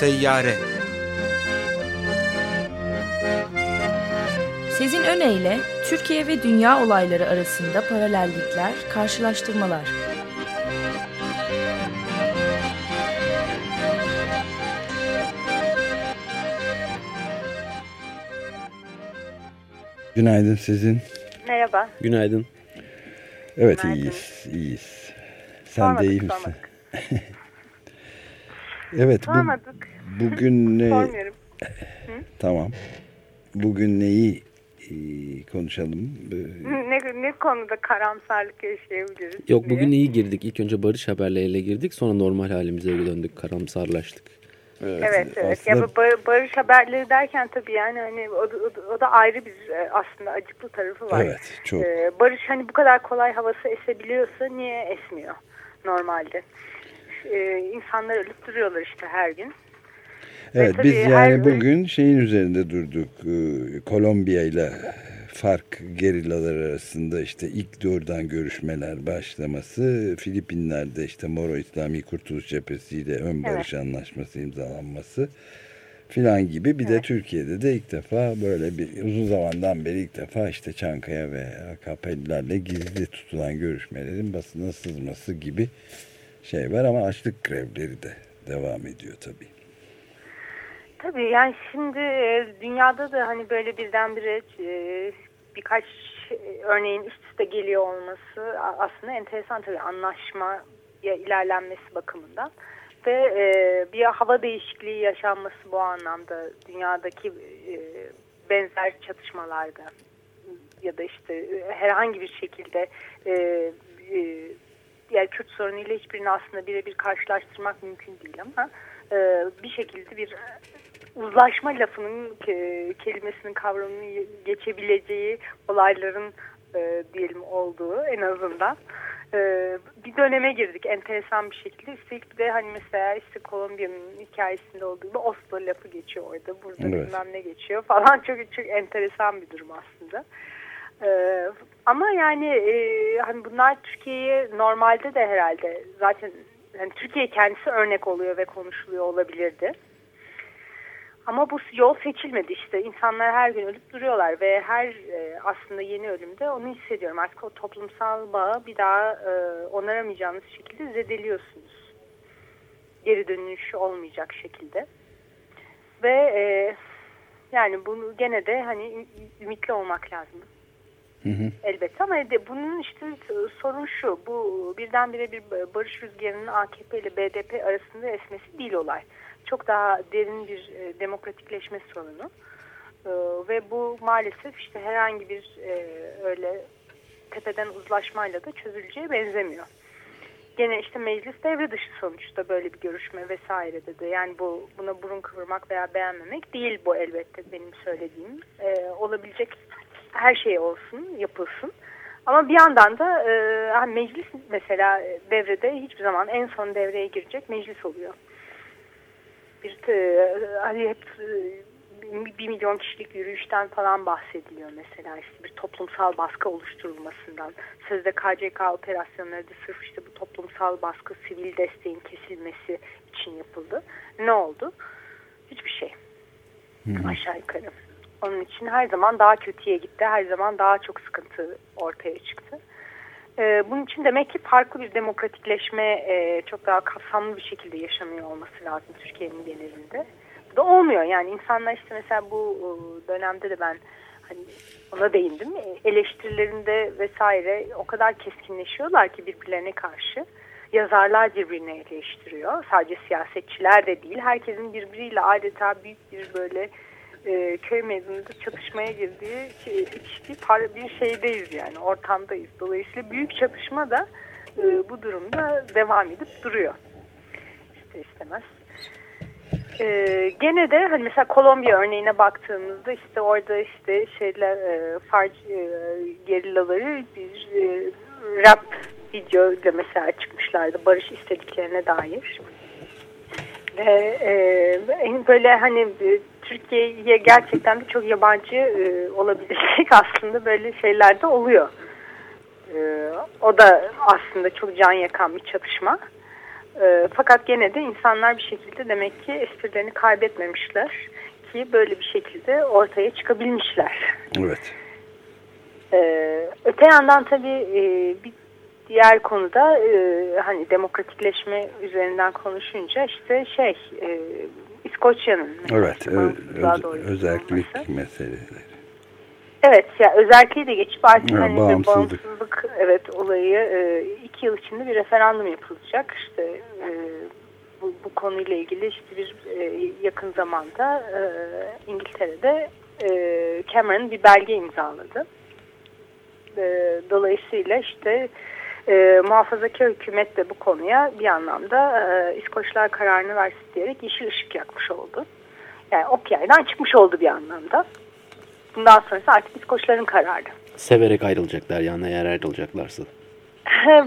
Seyyare Sezin Öne Türkiye ve dünya olayları arasında paralellikler, karşılaştırmalar. Günaydın sizin. Merhaba. Günaydın. Evet Günaydın. iyiyiz, iyiyiz. Sen de iyi misin? sormadık. evet bu, bugün ne? Sormuyorum. Tamam. Bugün neyi e, konuşalım? Ee, Ne, ne konuda karamsarlık yaşayabiliriz? Yok diye. bugün iyi girdik. İlk önce barış haberleriyle girdik. Sonra normal halimize döndük. Karamsarlaştık. Evet evet. aslında- Ya bu bar- barış haberleri derken tabii yani hani o, da- o, o da ayrı bir e, aslında acıklı tarafı var. Evet, çok. Ee, barış hani bu kadar kolay havası esebiliyorsa niye esmiyor normalde? Ee, insanlar ölüp duruyorlar işte her gün. Evet biz yani bugün şeyin üzerinde durduk. Ee, Kolombiya ile fark gerillalar arasında işte ilk doğrudan görüşmeler başlaması, Filipinler'de işte Moro İslami Kurtuluş Cephesi ile ön barış anlaşması imzalanması filan gibi bir de Türkiye'de de ilk defa böyle bir uzun zamandan beri ilk defa işte Çankaya ve AKP'lilerle gizli tutulan görüşmelerin basına sızması gibi şey var ama açlık grevleri de devam ediyor tabii. Tabii yani şimdi e, dünyada da hani böyle birdenbire e, birkaç e, örneğin üst üste geliyor olması aslında enteresan tabii anlaşmaya ilerlenmesi bakımından. Ve bir hava değişikliği yaşanması bu anlamda dünyadaki benzer çatışmalarda ya da işte herhangi bir şekilde e, e, yani Kürt sorunuyla hiçbirini aslında birebir karşılaştırmak mümkün değil ama e, bir şekilde bir uzlaşma lafının ke- kelimesinin kavramını geçebileceği olayların e, diyelim olduğu en azından e, bir döneme girdik enteresan bir şekilde. Üstelik bir de hani mesela işte Kolombiya'nın hikayesinde olduğu gibi Oslo lafı geçiyor orada. Burada Evet. bilmem ne geçiyor falan. Çok çok enteresan bir durum aslında. Ee, ama yani e, hani bunlar Türkiye'ye normalde de herhalde zaten yani Türkiye kendisi örnek oluyor ve konuşuluyor olabilirdi. Ama bu yol seçilmedi işte. İnsanlar her gün ölüp duruyorlar ve her e, aslında yeni ölümde onu hissediyorum. Artık o toplumsal bağı bir daha e, onaramayacağınız şekilde zedeliyorsunuz. Geri dönüş olmayacak şekilde. Ve e, yani bunu gene de hani ümitli olmak lazım. Elbette ama bunun işte sorun şu. Bu birdenbire bir barış rüzgarının AKP ile BDP arasında esmesi değil olay. Çok daha derin bir e, demokratikleşme sorunu. E, ve bu maalesef işte herhangi bir e, öyle tepeden uzlaşmayla da çözüleceğe benzemiyor. Gene işte meclis devre dışı sonuçta böyle bir görüşme vesaire dedi. Yani bu buna burun kıvırmak veya beğenmemek değil bu elbette benim söylediğim. E, olabilecek her şey olsun, yapılsın. Ama bir yandan da e, meclis mesela devrede hiçbir zaman en son devreye girecek meclis oluyor. Bir e, hani hep e, bir milyon kişilik yürüyüşten falan bahsediliyor mesela işte bir toplumsal baskı oluşturulmasından. Sözde KCK operasyonları da sırf işte bu toplumsal baskı, sivil desteğin kesilmesi için yapıldı. Ne oldu? Hiçbir şey. Aşağı yukarı. Onun için her zaman daha kötüye gitti. Her zaman daha çok sıkıntı ortaya çıktı. Ee, bunun için demek ki farklı bir demokratikleşme e, çok daha kapsamlı bir şekilde yaşanıyor olması lazım Türkiye'nin genelinde. Bu da olmuyor. Yani insanlar işte mesela bu e, dönemde de ben hani ona değindim. E, Eleştirilerinde vesaire o kadar keskinleşiyorlar ki birbirlerine karşı. Yazarlar birbirini eleştiriyor. Sadece siyasetçiler de değil. Herkesin birbiriyle adeta büyük bir böyle e, köy meydanında çatışmaya girdiği şey, bir, şeydeyiz yani ortamdayız. Dolayısıyla büyük çatışma da e, bu durumda devam edip duruyor. İster istemez. E, gene de hani mesela Kolombiya örneğine baktığımızda işte orada işte şeyler e, farc e, gerillaları bir e, rap video ile mesela çıkmışlardı barış istediklerine dair. Ve e, en böyle hani e, Türkiye'ye gerçekten de çok yabancı e, olabilecek aslında böyle şeyler de oluyor. E, o da aslında çok can yakan bir çatışma. E, fakat gene de insanlar bir şekilde demek ki esprilerini kaybetmemişler ki böyle bir şekilde ortaya çıkabilmişler. Evet. Ee, öte yandan tabii e, bir diğer konuda e, hani demokratikleşme üzerinden konuşunca işte şey e, İskoçya'nın evet ö, öz, özellik meseleleri. Evet ya özelliği de geçip artık yani hani bağımsızlık. bağımsızlık evet olayı e, iki yıl içinde bir referandum yapılacak işte e, bu, bu konuyla ilgili işte bir e, yakın zamanda e, İngiltere'de e, Cameron bir belge imzaladı. E, dolayısıyla işte e, muhafazakar hükümet de bu konuya bir anlamda e, İskoçlar kararını versin diyerek yeşil ışık yakmış oldu. Yani ok yaydan çıkmış oldu bir anlamda. Bundan sonrası artık İskoçların kararı. Severek ayrılacaklar yani eğer ayrılacaklarsa.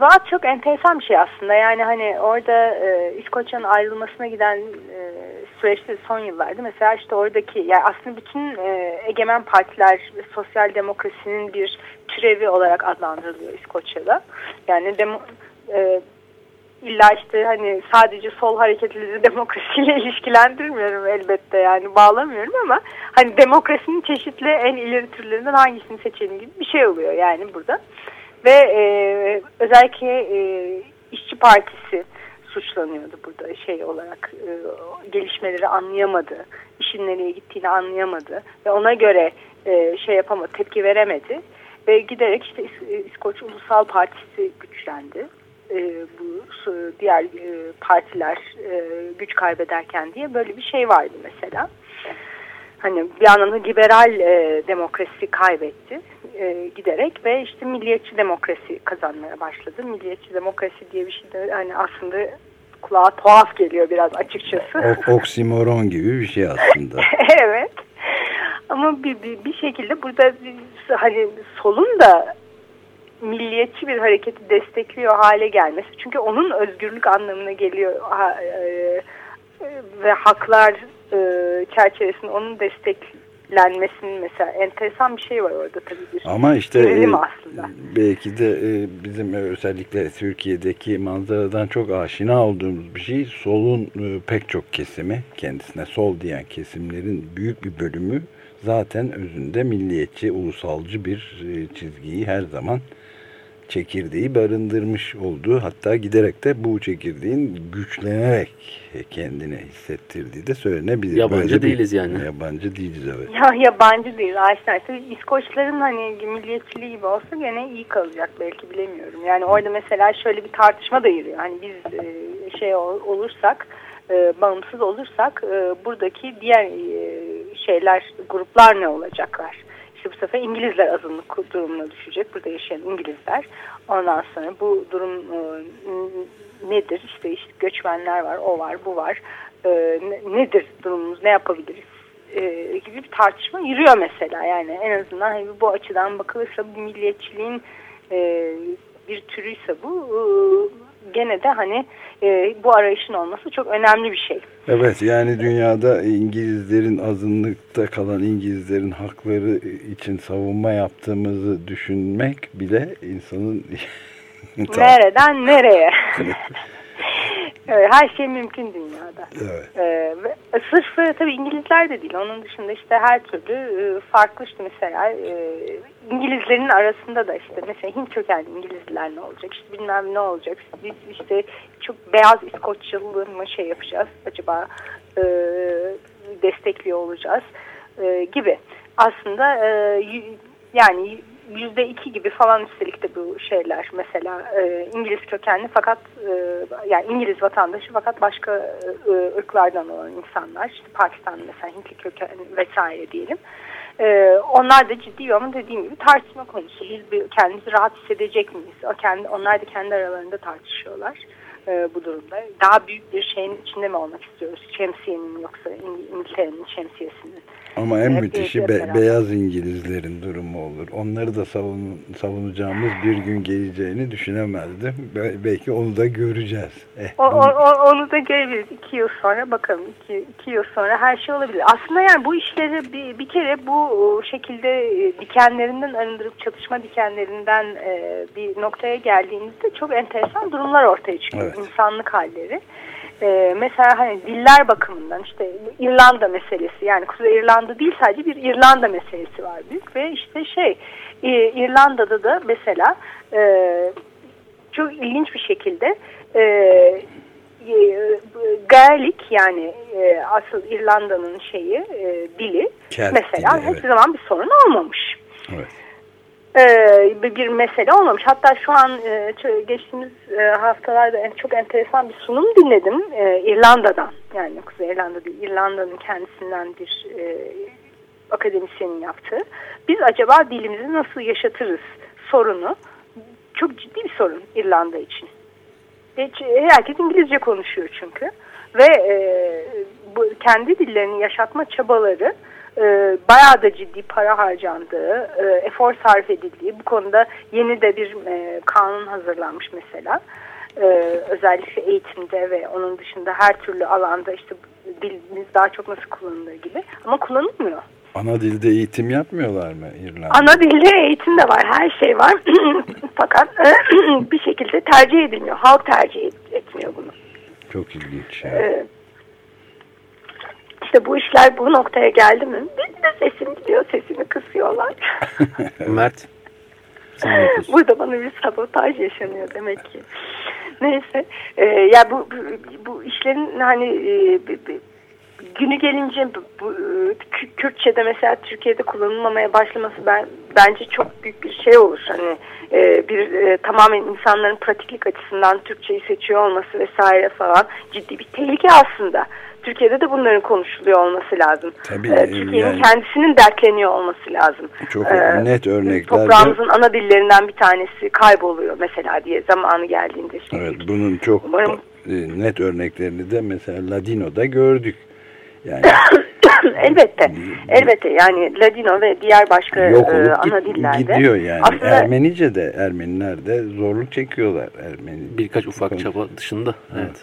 Vaat çok enteresan bir şey aslında. Yani hani orada e, İskoçya'nın ayrılmasına giden e, süreçte son yıllarda mesela işte oradaki yani aslında bütün e, egemen partiler sosyal demokrasinin bir türevi olarak adlandırılıyor İskoçya'da. Yani demo, e, illa işte hani sadece sol hareketli demokrasiyle ilişkilendirmiyorum elbette yani bağlamıyorum ama hani demokrasinin çeşitli en ileri türlerinden hangisini seçelim gibi bir şey oluyor yani burada. Ve e, özellikle e, işçi partisi suçlanıyordu burada şey olarak e, gelişmeleri anlayamadı, işin nereye gittiğini anlayamadı ve ona göre e, şey yapamadı, tepki veremedi ve giderek işte İs İskoç Ulusal Partisi güçlendi. E, bu diğer e, partiler e, güç kaybederken diye böyle bir şey vardı mesela. Hani bir anlamda liberal e, demokrasi kaybetti e, giderek ve işte milliyetçi demokrasi kazanmaya başladı. Milliyetçi demokrasi diye bir şey de hani aslında kulağa tuhaf geliyor biraz açıkçası. O, oksimoron gibi bir şey aslında. evet. Ama bir, bir, bir şekilde burada hani solun da milliyetçi bir hareketi destekliyor hale gelmesi. Çünkü onun özgürlük anlamına geliyor ha, e, ve haklar e, çerçevesinde onun desteklenmesinin mesela enteresan bir şey var orada tabii bir Ama işte e, aslında. belki de e, bizim özellikle Türkiye'deki manzaradan çok aşina olduğumuz bir şey solun e, pek çok kesimi kendisine sol diyen kesimlerin büyük bir bölümü zaten özünde milliyetçi, ulusalcı bir e, çizgiyi her zaman çekirdeği barındırmış olduğu hatta giderek de bu çekirdeğin güçlenerek kendini hissettirdiği de söylenebilir. Yabancı Böyle değiliz bir, yani. Yabancı değiliz evet. Ya yabancı değil Ayşen. İskoçların hani milliyetçiliği gibi olsa gene iyi kalacak belki bilemiyorum. Yani orada mesela şöyle bir tartışma da yürüyor. Hani biz e, şey olursak e, bağımsız olursak e, buradaki diğer şeyler gruplar ne olacaklar? İşte bu sefer İngilizler azınlık durumuna düşecek. Burada yaşayan İngilizler. Ondan sonra bu durum e, nedir? İşte, işte göçmenler var, o var, bu var. E, nedir durumumuz, ne yapabiliriz? E, gibi bir tartışma yürüyor mesela. Yani en azından hani bu açıdan bakılırsa bu milliyetçiliğin e, bir türüyse bu gene de hani e, bu arayışın olması çok önemli bir şey. Evet yani dünyada İngilizlerin azınlıkta kalan İngilizlerin hakları için savunma yaptığımızı düşünmek bile insanın nereden nereye Evet, her şey mümkün dünyada. Evet. Ee, ve sırf e, tabii İngilizler de değil. Onun dışında işte her türlü e, farklı işte mesela e, İngilizlerin arasında da işte mesela Hint kökenli İngilizler ne olacak? İşte bilmem ne olacak? Biz işte çok beyaz İskoçyalı mı şey yapacağız? Acaba e, destekliyor olacağız? E, gibi. Aslında e, yani yüzde iki gibi falan üstelik de bu şeyler mesela e, İngiliz kökenli fakat e, yani İngiliz vatandaşı fakat başka e, ırklardan olan insanlar işte Pakistan mesela Hintli kökenli vesaire diyelim. E, onlar da ciddi ama dediğim gibi tartışma konusu. Biz kendimizi rahat hissedecek miyiz? O kendi, onlar da kendi aralarında tartışıyorlar e, bu durumda. Daha büyük bir şeyin içinde mi olmak istiyoruz? Şemsiyenin yoksa İngiltere'nin şemsiyesinin Ama en Hep müthişi be- beyaz İngilizlerin durumu olur. Onları da savun, savunacağımız bir gün geleceğini düşünemezdim. Be- belki onu da göreceğiz. Eh, O, o, o- onu da görebiliriz. İki yıl sonra bakalım. iki, iki yıl sonra her şey olabilir. Aslında yani bu işleri bir, bir kere bu şekilde e, dikenlerinden arındırıp çatışma dikenlerinden e, bir noktaya geldiğinizde çok enteresan durumlar ortaya çıkıyor. Evet. İnsanlık halleri. E, mesela hani diller bakımından işte İrlanda meselesi yani Kuzey İrlanda değil sadece bir İrlanda meselesi var büyük ve işte şey e, İrlanda'da da mesela e, çok ilginç bir şekilde e, e, Gaelic yani e, asıl İrlanda'nın şeyi e, dili Kelt mesela dili, evet. hiçbir zaman bir sorun olmamış. Evet. Ee, bir, mesele olmamış. Hatta şu an e, geçtiğimiz e, haftalarda en, çok enteresan bir sunum dinledim e, İrlanda'dan. Yani Kuzey İrlanda değil, İrlanda'nın kendisinden bir akademisyenin yaptığı. Biz acaba dilimizi nasıl yaşatırız sorunu çok ciddi bir sorun İrlanda için. Herkes İngilizce konuşuyor çünkü. Ve kendi dillerini yaşatma çabaları e, bayağı da ciddi para harcandığı, e, efor sarf edildiği, bu konuda yeni de bir e, kanun hazırlanmış mesela. E, özellikle eğitimde ve onun dışında her türlü alanda işte dilimiz daha çok nasıl kullanılır gibi. Ama kullanılmıyor. Ana dilde eğitim yapmıyorlar mı İrlanda? Ana dilde eğitim de var, her şey var. Fakat bir şekilde tercih edilmiyor. Halk tercih et- etmiyor bunu. Çok ilginç. ya. Ee, işte bu işler bu noktaya geldi mi? Bir de sesim gidiyor, sesimi kısıyorlar. Mert. Burada bana bir sabotaj yaşanıyor demek ki. Neyse, e, ya bu, bu bu işlerin hani e, günü gelince bu, bu, Kü- Kürtçe'de mesela Türkiye'de kullanılmamaya başlaması ben bence çok büyük bir şey olur. Hani e, bir e, tamamen insanların pratiklik açısından Türkçeyi seçiyor olması vesaire falan ciddi bir tehlike aslında. Türkiye'de de bunların konuşuluyor olması lazım. Tabii, E, Türkiye'nin yani- kendisinin dertleniyor olması lazım. Çok Ee, net örnekler. Toprağımızın ana dillerinden bir tanesi kayboluyor mesela diye zamanı geldiğinde. Şimdi. Evet bunun çok Umarım- e, net örneklerini de mesela Ladino'da gördük. Yani elbette. Elbette yani Ladino ve diğer başka yok e, olup ana git- dillerde. gidiyor yani. Aslında Ermenice de Ermeniler de zorluk çekiyorlar. Ermeni Birkaç ufak çaba dışında. Evet. Evet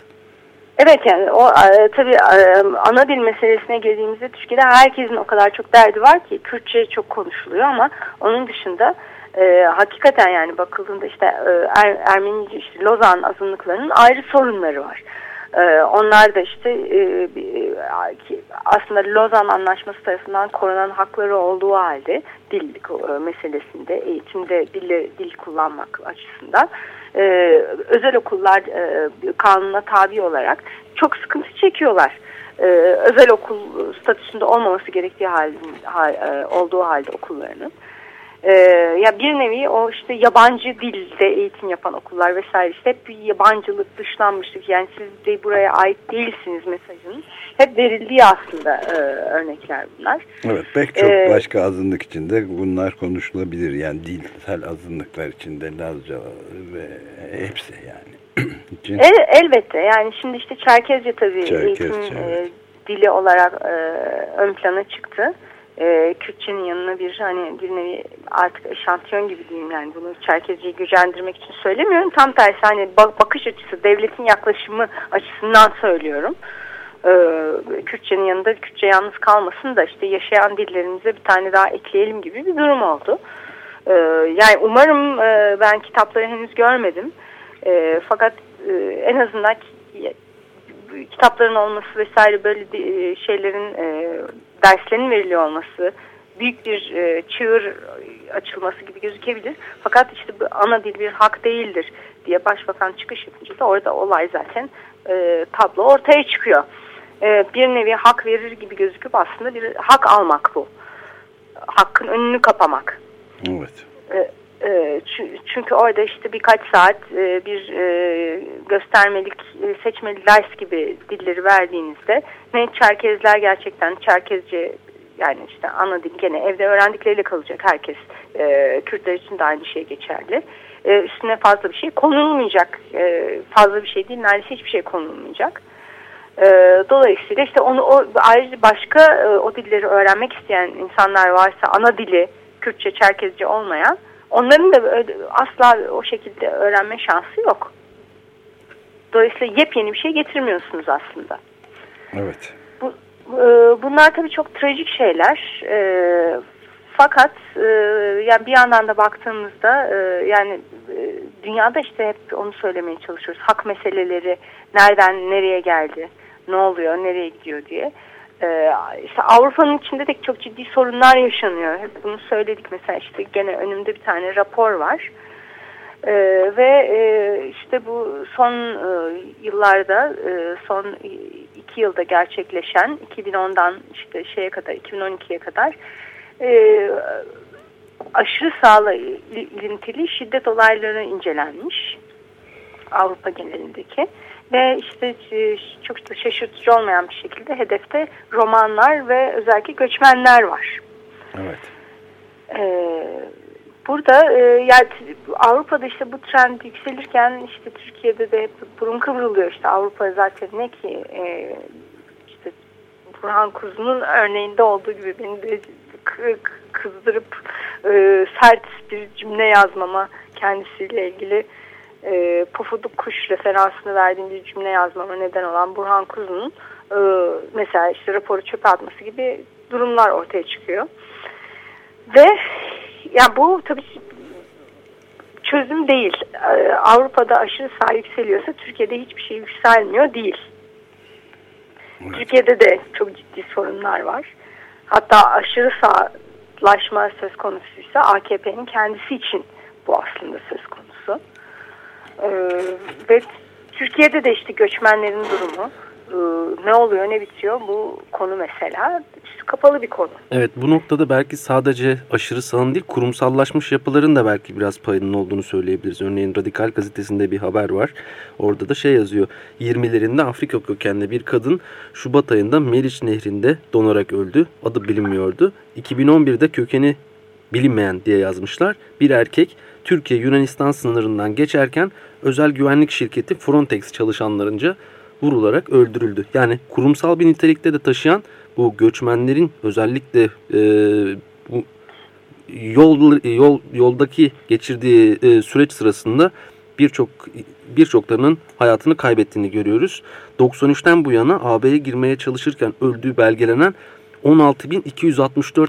yani o e, tabii e, ana dil meselesine geldiğimizde Türkiye'de herkesin o kadar çok derdi var ki Kürtçe çok konuşuluyor ama onun dışında e, hakikaten yani bakıldığında işte e, er, Ermenice işte Lozan azınlıklarının ayrı sorunları var. E, onlar da işte e, aslında Lozan Anlaşması tarafından korunan hakları olduğu halde dil e, meselesinde eğitimde dil, dil kullanmak açısından e, özel okullar e, kanuna tabi olarak çok sıkıntı çekiyorlar. E, özel okul statüsünde olmaması gerektiği halde, ha- e, olduğu halde okullarının. E, ya bir nevi o işte yabancı dilde eğitim yapan okullar vesaire işte hep bir yabancılık dışlanmışlık yani siz de buraya ait değilsiniz mesajının hep verildiği aslında e, örnekler bunlar. Evet pek çok Ee, başka azınlık içinde bunlar konuşulabilir. Yani dilsel azınlıklar içinde Lazca ve hepsi yani. için El, elbette yani şimdi işte Çerkezce tabii Çerkezce, eğitim evet. e, dili olarak e, ön plana çıktı. E, Kürtçenin yanına bir hani bir nevi artık eşantiyon gibi diyeyim yani bunu Çerkezceyi gücendirmek için söylemiyorum. Tam tersi hani bak- bakış açısı devletin yaklaşımı açısından söylüyorum. E, Kürtçenin yanında Kürtçe yalnız kalmasın da işte yaşayan dillerimize bir tane daha ekleyelim gibi bir durum oldu. E, yani umarım e, ben kitapları henüz görmedim. E, fakat e, en azından ki- kitapların olması vesaire böyle e, şeylerin e, derslerin veriliyor olması büyük bir e, çığır açılması gibi gözükebilir. Fakat işte bu ana dil bir hak değildir diye başbakan çıkış yapınca da orada olay zaten e, tablo ortaya çıkıyor. E, bir nevi hak verir gibi gözüküp aslında bir hak almak bu. Hakkın önünü kapamak. evet. E, Çünkü orada işte birkaç saat e, bir e, göstermelik e, seçmeli ders gibi dilleri verdiğinizde ne Çerkezler gerçekten Çerkezce yani işte ana dil gene evde öğrendikleriyle kalacak herkes. Kürtler için de aynı şey geçerli. Üstüne fazla bir şey konulmayacak. Fazla bir şey değil neredeyse hiçbir şey konulmayacak. Dolayısıyla işte onu o, ayrıca başka o dilleri öğrenmek isteyen insanlar varsa ana dili Kürtçe, Çerkezce olmayan onların da asla o şekilde öğrenme şansı yok. Dolayısıyla yepyeni bir şey getirmiyorsunuz aslında. Evet. Bu, e, bunlar tabii çok trajik şeyler. E, fakat e, yani bir yandan da baktığımızda e, yani e, dünyada işte hep onu söylemeye çalışıyoruz. Hak meseleleri nereden nereye geldi, ne oluyor, nereye gidiyor diye. E, işte Avrupa'nın içinde de çok ciddi sorunlar yaşanıyor. Hep bunu söyledik mesela işte gene önümde bir tane rapor var. E, ve e, işte bu son e, yıllarda e, son iki yılda gerçekleşen 2010'dan işte şeye kadar 2012'ye kadar e, aşırı sağla ilintili şiddet olayları incelenmiş Avrupa genelindeki ve işte e, çok da şaşırtıcı olmayan bir şekilde hedefte romanlar ve özellikle göçmenler var. Evet. Ee, burada e, yani Avrupa'da işte bu trend yükselirken işte Türkiye'de de hep burun kıvrılıyor işte Avrupa zaten ne ki e, işte Burhan Kuzu'nun örneğinde olduğu gibi beni de kızdırıp e, sert bir cümle yazmama kendisiyle ilgili e, pofuduk kuş referansını verdiğim bir cümle yazmama neden olan Burhan Kuzu'nun e, mesela işte raporu çöpe atması gibi durumlar ortaya çıkıyor. Ve yani bu tabii çözüm değil. E, Avrupa'da aşırı sağ yükseliyorsa Türkiye'de hiçbir şey yükselmiyor değil. Evet. Türkiye'de de çok ciddi sorunlar var. Hatta aşırı sağlaşma söz konusuysa AKP'nin kendisi için bu aslında söz konusu. Ee, ve Türkiye'de de işte göçmenlerin durumu e, ne oluyor ne bitiyor bu konu mesela işte kapalı bir konu. Evet bu noktada belki sadece aşırı sağın değil kurumsallaşmış yapıların da belki biraz payının olduğunu söyleyebiliriz. Örneğin Radikal gazetesinde bir haber var. Orada da şey yazıyor. 20'lerinde Afrika kökenli bir kadın Şubat ayında Meriç Nehri'nde donarak öldü. Adı bilinmiyordu. 2011'de kökeni bilinmeyen diye yazmışlar. Bir erkek Türkiye-Yunanistan sınırından geçerken özel güvenlik şirketi Frontex çalışanlarınca vurularak öldürüldü. Yani kurumsal bir nitelikte de taşıyan bu göçmenlerin özellikle e, bu yol, yol yoldaki geçirdiği e, süreç sırasında birçok birçoklarının hayatını kaybettiğini görüyoruz. 93'ten bu yana AB'ye girmeye çalışırken öldüğü belgelenen 16.264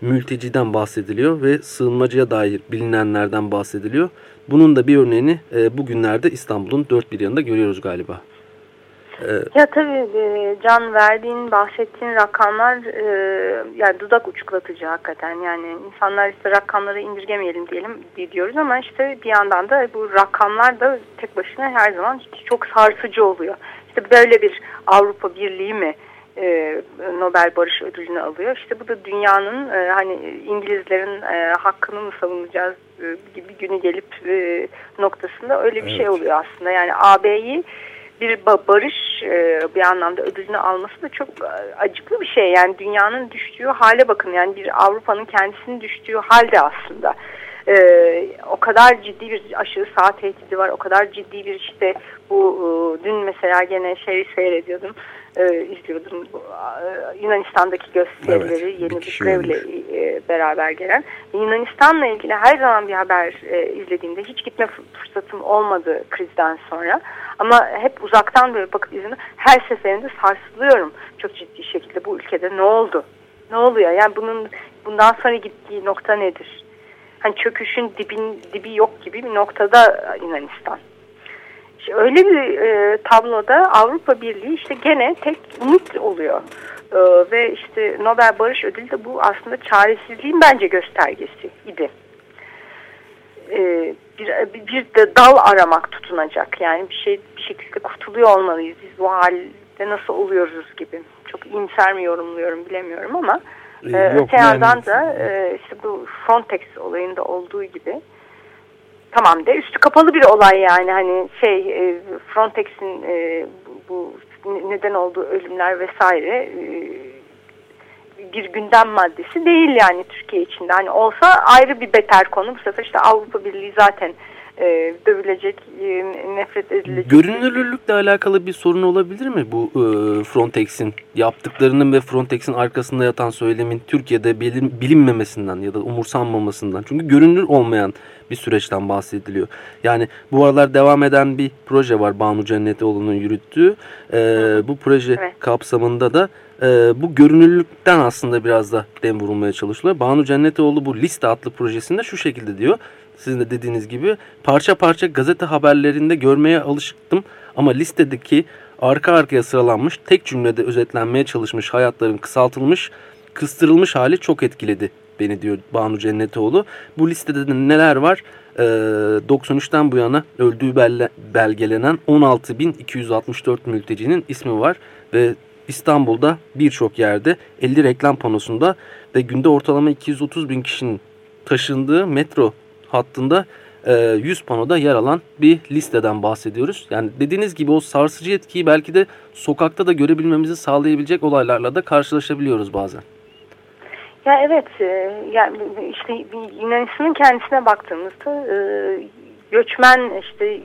mülteciden bahsediliyor ve sığınmacıya dair bilinenlerden bahsediliyor. Bunun da bir örneğini e, bugünlerde İstanbul'un dört bir yanında görüyoruz galiba. Ya tabii e, Can verdiğin, bahsettiğin rakamlar e, yani dudak uçuklatıcı hakikaten. Yani insanlar işte rakamları indirgemeyelim diyelim diyoruz ama işte bir yandan da bu rakamlar da tek başına her zaman çok sarsıcı oluyor. İşte böyle bir Avrupa Birliği mi e, Nobel Barış Ödülünü alıyor. İşte bu da dünyanın e, hani İngilizlerin e, hakkını mı savunacağız e, gibi günü gelip e, noktasında öyle bir şey evet. şey oluyor aslında. Yani AB'yi bir barış e, bir anlamda ödülünü alması da çok e, acıklı bir şey. Yani dünyanın düştüğü hale bakın. Yani bir Avrupa'nın kendisinin düştüğü halde aslında. Ee, o kadar ciddi bir aşırı sağ tehdidi var. O kadar ciddi bir işte bu e, dün mesela gene şey seyrediyordum e, izliyordum e, Yunanistan'daki gösterileri evet, yeni bir, grevle e, beraber gelen. Yunanistan'la ilgili her zaman bir haber e, izlediğimde hiç gitme fırsatım olmadı krizden sonra. Ama hep uzaktan böyle bakıp izliyorum. Her seferinde sarsılıyorum çok ciddi şekilde bu ülkede ne oldu? Ne oluyor? Yani bunun bundan sonra gittiği nokta nedir? Hani çöküşün dibin dibi yok gibi bir noktada Yunanistan. Öyle bir e, tabloda Avrupa Birliği işte gene tek umut oluyor. E, ve işte Nobel Barış Ödülü de bu aslında çaresizliğin bence göstergesi idi. E, bir, bir de dal aramak tutunacak. Yani bir şey bir şekilde kurtuluyor olmalıyız. Biz bu halde nasıl oluyoruz gibi. Çok iyimser mi yorumluyorum bilemiyorum ama e, Yok, öte yandan yani... da e, işte bu Frontex olayında olduğu gibi tamam de üstü kapalı bir olay yani hani şey e, Frontex'in e, bu, neden olduğu ölümler vesaire e, bir gündem maddesi değil yani Türkiye içinde. Hani olsa ayrı bir beter konu. Bu sefer işte Avrupa Birliği zaten e, dövülecek, e, nefret edilecek. Görünürlükle alakalı bir sorun olabilir mi bu e, Frontex'in yaptıklarının ve Frontex'in arkasında yatan söylemin Türkiye'de bilin, bilinmemesinden ya da umursanmamasından? Çünkü görünür olmayan bir süreçten bahsediliyor. Yani bu aralar devam eden bir proje var Banu Cennetioğlu'nun yürüttüğü. E, bu proje evet. kapsamında da e, bu görünürlükten aslında biraz da dem vurulmaya çalışılıyor. Banu Cennetioğlu bu liste adlı projesinde şu şekilde diyor sizin de dediğiniz gibi parça parça gazete haberlerinde görmeye alışıktım ama listedeki arka arkaya sıralanmış tek cümlede özetlenmeye çalışmış hayatların kısaltılmış, kıstırılmış hali çok etkiledi beni diyor Banu Cennetoğlu. Bu listede de neler var? Ee, 93'ten bu yana öldüğü belle, belgelenen 16.264 mültecinin ismi var ve İstanbul'da birçok yerde 50 reklam panosunda ve günde ortalama 230 bin kişinin taşındığı metro hattında 100 e, panoda yer alan bir listeden bahsediyoruz. Yani dediğiniz gibi o sarsıcı etkiyi belki de sokakta da görebilmemizi sağlayabilecek olaylarla da karşılaşabiliyoruz bazen. Ya evet, e, yani işte Yunanistan'ın kendisine baktığımızda e, göçmen işte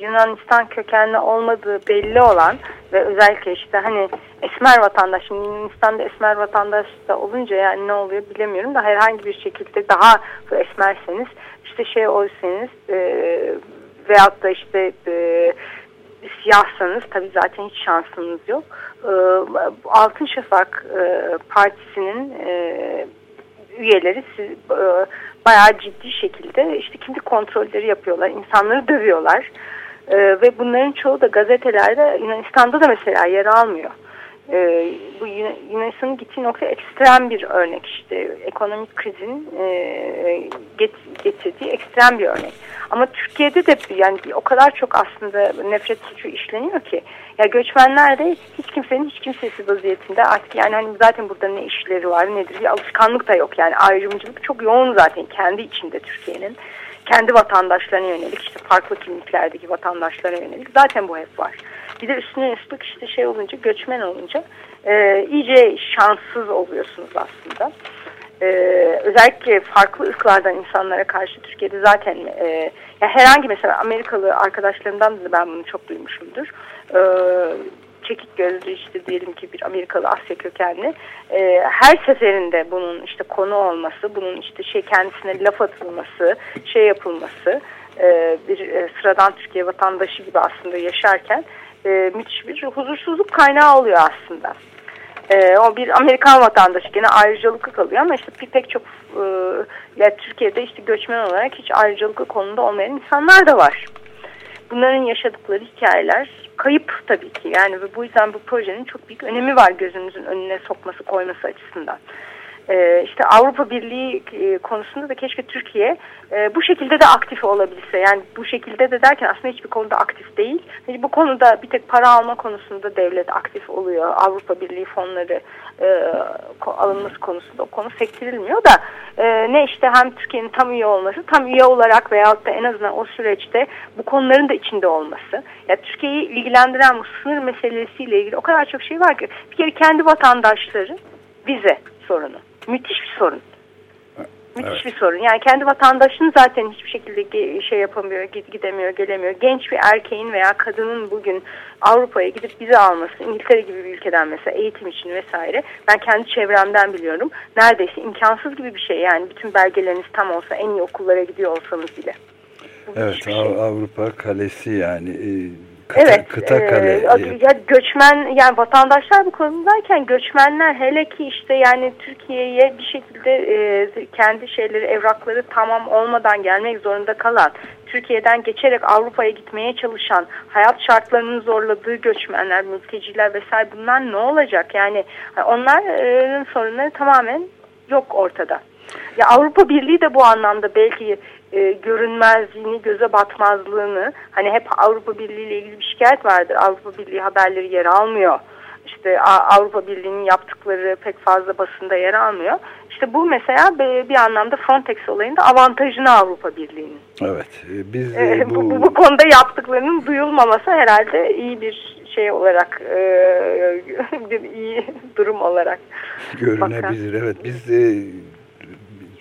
Yunanistan kökenli olmadığı belli olan ve özellikle işte hani esmer vatandaş, şimdi Yunanistan'da esmer vatandaş da olunca yani ne oluyor bilemiyorum da herhangi bir şekilde daha esmerseniz işte şey oysanız e, veyahut da işte e, siyahsanız tabii zaten hiç şansınız yok. E, Altın Şafak e, Partisi'nin e, üyeleri siz, e, bayağı ciddi şekilde işte kimlik kontrolleri yapıyorlar, insanları dövüyorlar. E, ve bunların çoğu da gazetelerde Yunanistan'da da mesela yer almıyor. E, bu Gittiği nokta ekstrem bir örnek işte. Ekonomik krizin e, get, getirdiği ekstrem bir örnek. Ama Türkiye'de de yani o kadar çok aslında nefret suçu işleniyor ki. Ya göçmenler de hiç kimsenin hiç kimsesi vaziyetinde. Artık yani hani zaten burada ne işleri var nedir? Bir alışkanlık da yok. Yani ayrımcılık çok yoğun zaten kendi içinde Türkiye'nin. Kendi vatandaşlarına yönelik işte farklı kimliklerdeki vatandaşlara yönelik. Zaten bu hep var. Bir de üstüne üstlük işte şey olunca göçmen olunca e, iyice şanssız oluyorsunuz aslında. E, özellikle farklı ırklardan insanlara karşı Türkiye'de zaten e, ya herhangi mesela Amerikalı arkadaşlarımdan da ben bunu çok duymuşumdur. E, çekik gözlü işte diyelim ki bir Amerikalı Asya kökenli e, her seferinde bunun işte konu olması, bunun işte şey kendisine laf atılması, şey yapılması e, bir e, sıradan Türkiye vatandaşı gibi aslında yaşarken e, müthiş bir huzursuzluk kaynağı oluyor aslında. E, o bir Amerikan vatandaşı gene ayrıcalıklı kalıyor ama işte pek çok e, ya Türkiye'de işte göçmen olarak hiç ayrıcalıklı konuda olmayan insanlar da var. Bunların yaşadıkları hikayeler kayıp tabii ki. Yani bu yüzden bu projenin çok büyük önemi var gözümüzün önüne sokması koyması açısından. Ee, işte Avrupa Birliği e, konusunda da keşke Türkiye e, bu şekilde de aktif olabilse. Yani bu şekilde de derken aslında hiçbir konuda aktif değil. Yani bu konuda bir tek para alma konusunda devlet aktif oluyor. Avrupa Birliği fonları e, alınması konusunda o konu sektirilmiyor da e, ne işte hem Türkiye'nin tam üye olması tam üye olarak veyahut da en azından o süreçte bu konuların da içinde olması. Ya Türkiye'yi ilgilendiren bu sınır meselesiyle ilgili o kadar çok şey var ki bir kere kendi vatandaşları vize sorunu. Müthiş bir sorun. Müthiş evet. bir sorun. Yani kendi vatandaşını zaten hiçbir şekilde şey yapamıyor, gidemiyor, gelemiyor. Genç bir erkeğin veya kadının bugün Avrupa'ya gidip bizi alması, İngiltere gibi bir ülkeden mesela eğitim için vesaire. Ben kendi çevremden biliyorum. Neredeyse imkansız gibi bir şey. Yani bütün belgeleriniz tam olsa, en iyi okullara gidiyor olsanız bile. Bu evet, şey. Avrupa kalesi yani e, Kıta, evet, kıta kale. E, ya göçmen yani vatandaşlar bu konudayken göçmenler hele ki işte yani Türkiye'ye bir şekilde e, kendi şeyleri evrakları tamam olmadan gelmek zorunda kalan Türkiye'den geçerek Avrupa'ya gitmeye çalışan hayat şartlarının zorladığı göçmenler, mülteciler vesaire bunlar ne olacak? Yani onların sorunları tamamen yok ortada. Ya Avrupa Birliği de bu anlamda belki e, görünmezliğini, göze batmazlığını hani hep Avrupa Birliği ile ilgili bir şikayet vardır. Avrupa Birliği haberleri yer almıyor. İşte Avrupa Birliği'nin yaptıkları pek fazla basında yer almıyor. İşte bu mesela bir anlamda Frontex olayında avantajını Avrupa Birliği'nin. Evet. E, biz e, bu... bu, bu konuda yaptıklarının duyulmaması herhalde iyi bir şey olarak e, bir iyi durum olarak görünebilir. Bakın. Evet biz de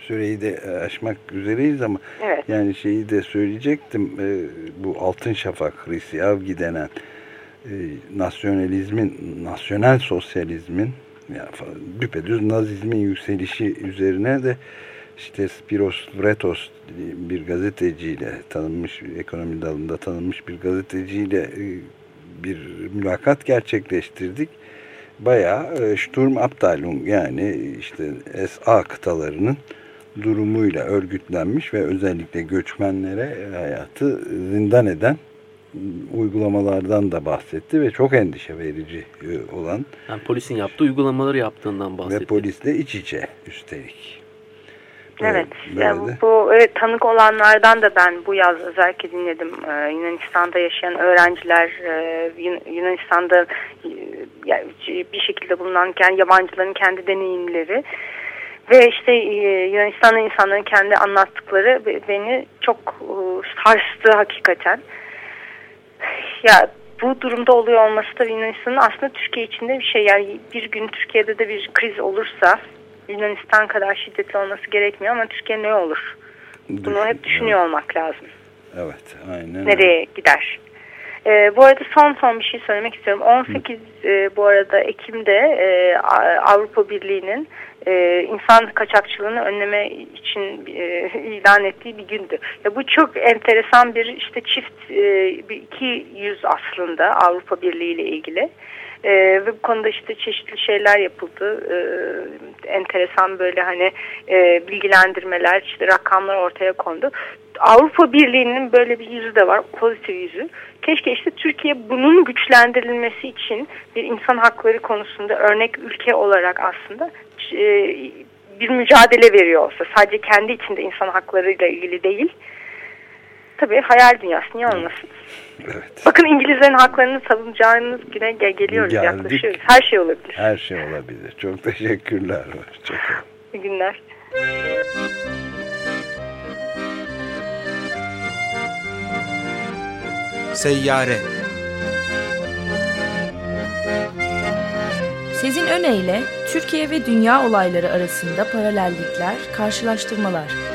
süreyi de e, aşmak üzereyiz ama evet. yani şeyi de söyleyecektim. E, bu Altın Şafak, Hristi Avgi denen e, nasyonalizmin, nasyonel sosyalizmin yani düpedüz nazizmin yükselişi üzerine de işte Spiros Vretos bir gazeteciyle tanınmış ekonomi dalında tanınmış bir gazeteciyle e, bir mülakat gerçekleştirdik. Bayağı e, Sturm Abteilung yani işte SA kıtalarının durumuyla örgütlenmiş ve özellikle göçmenlere hayatı zindan eden uygulamalardan da bahsetti ve çok endişe verici e, olan. Yani polisin yaptığı uygulamaları yaptığından bahsetti. Ve polisle iç içe üstelik. Evet, yani bu, evet, tanık olanlardan da ben bu yaz özellikle dinledim. Ee, Yunanistan'da yaşayan öğrenciler, e, Yunanistan'da e, bir şekilde bulunanken yabancıların kendi deneyimleri ve işte e, Yunanistan'da insanların kendi anlattıkları beni çok e, sarstı hakikaten. Ya bu durumda oluyor olması da Yunanistan'ın aslında Türkiye içinde bir şey. Yani bir gün Türkiye'de de bir kriz olursa Yunanistan kadar şiddetli olması gerekmiyor ama Türkiye ne olur? Bunu hep düşünüyor evet. olmak lazım. Evet, aynen. Nereye öyle. gider? Ee, bu arada son son bir şey söylemek istiyorum. 18 e, bu arada Ekim'de e, Avrupa Birliği'nin e, insan kaçakçılığını önleme için e, ilan ettiği bir gündü. Ya bu çok enteresan bir işte çift e, bir iki yüz aslında Avrupa Birliği ile ilgili. E, ve bu konuda işte çeşitli şeyler yapıldı. E, enteresan böyle hani e, bilgilendirmeler, işte rakamlar ortaya kondu. Avrupa Birliği'nin böyle bir yüzü de var, pozitif yüzü. Keşke işte Türkiye bunun güçlendirilmesi için bir insan hakları konusunda örnek ülke olarak aslında e, bir mücadele veriyor olsa. Sadece kendi içinde insan haklarıyla ilgili değil. Tabii hayal dünyası niye olmasın? Evet. Bakın İngilizlerin haklarını savunacağınız güne gel geliyoruz Geldik. yaklaşıyoruz. Her şey olabilir. Her şey olabilir. Çok teşekkürler. Hoşçakalın. İyi günler. Seyyare Sezin Öne Türkiye ve dünya olayları arasında paralellikler, karşılaştırmalar.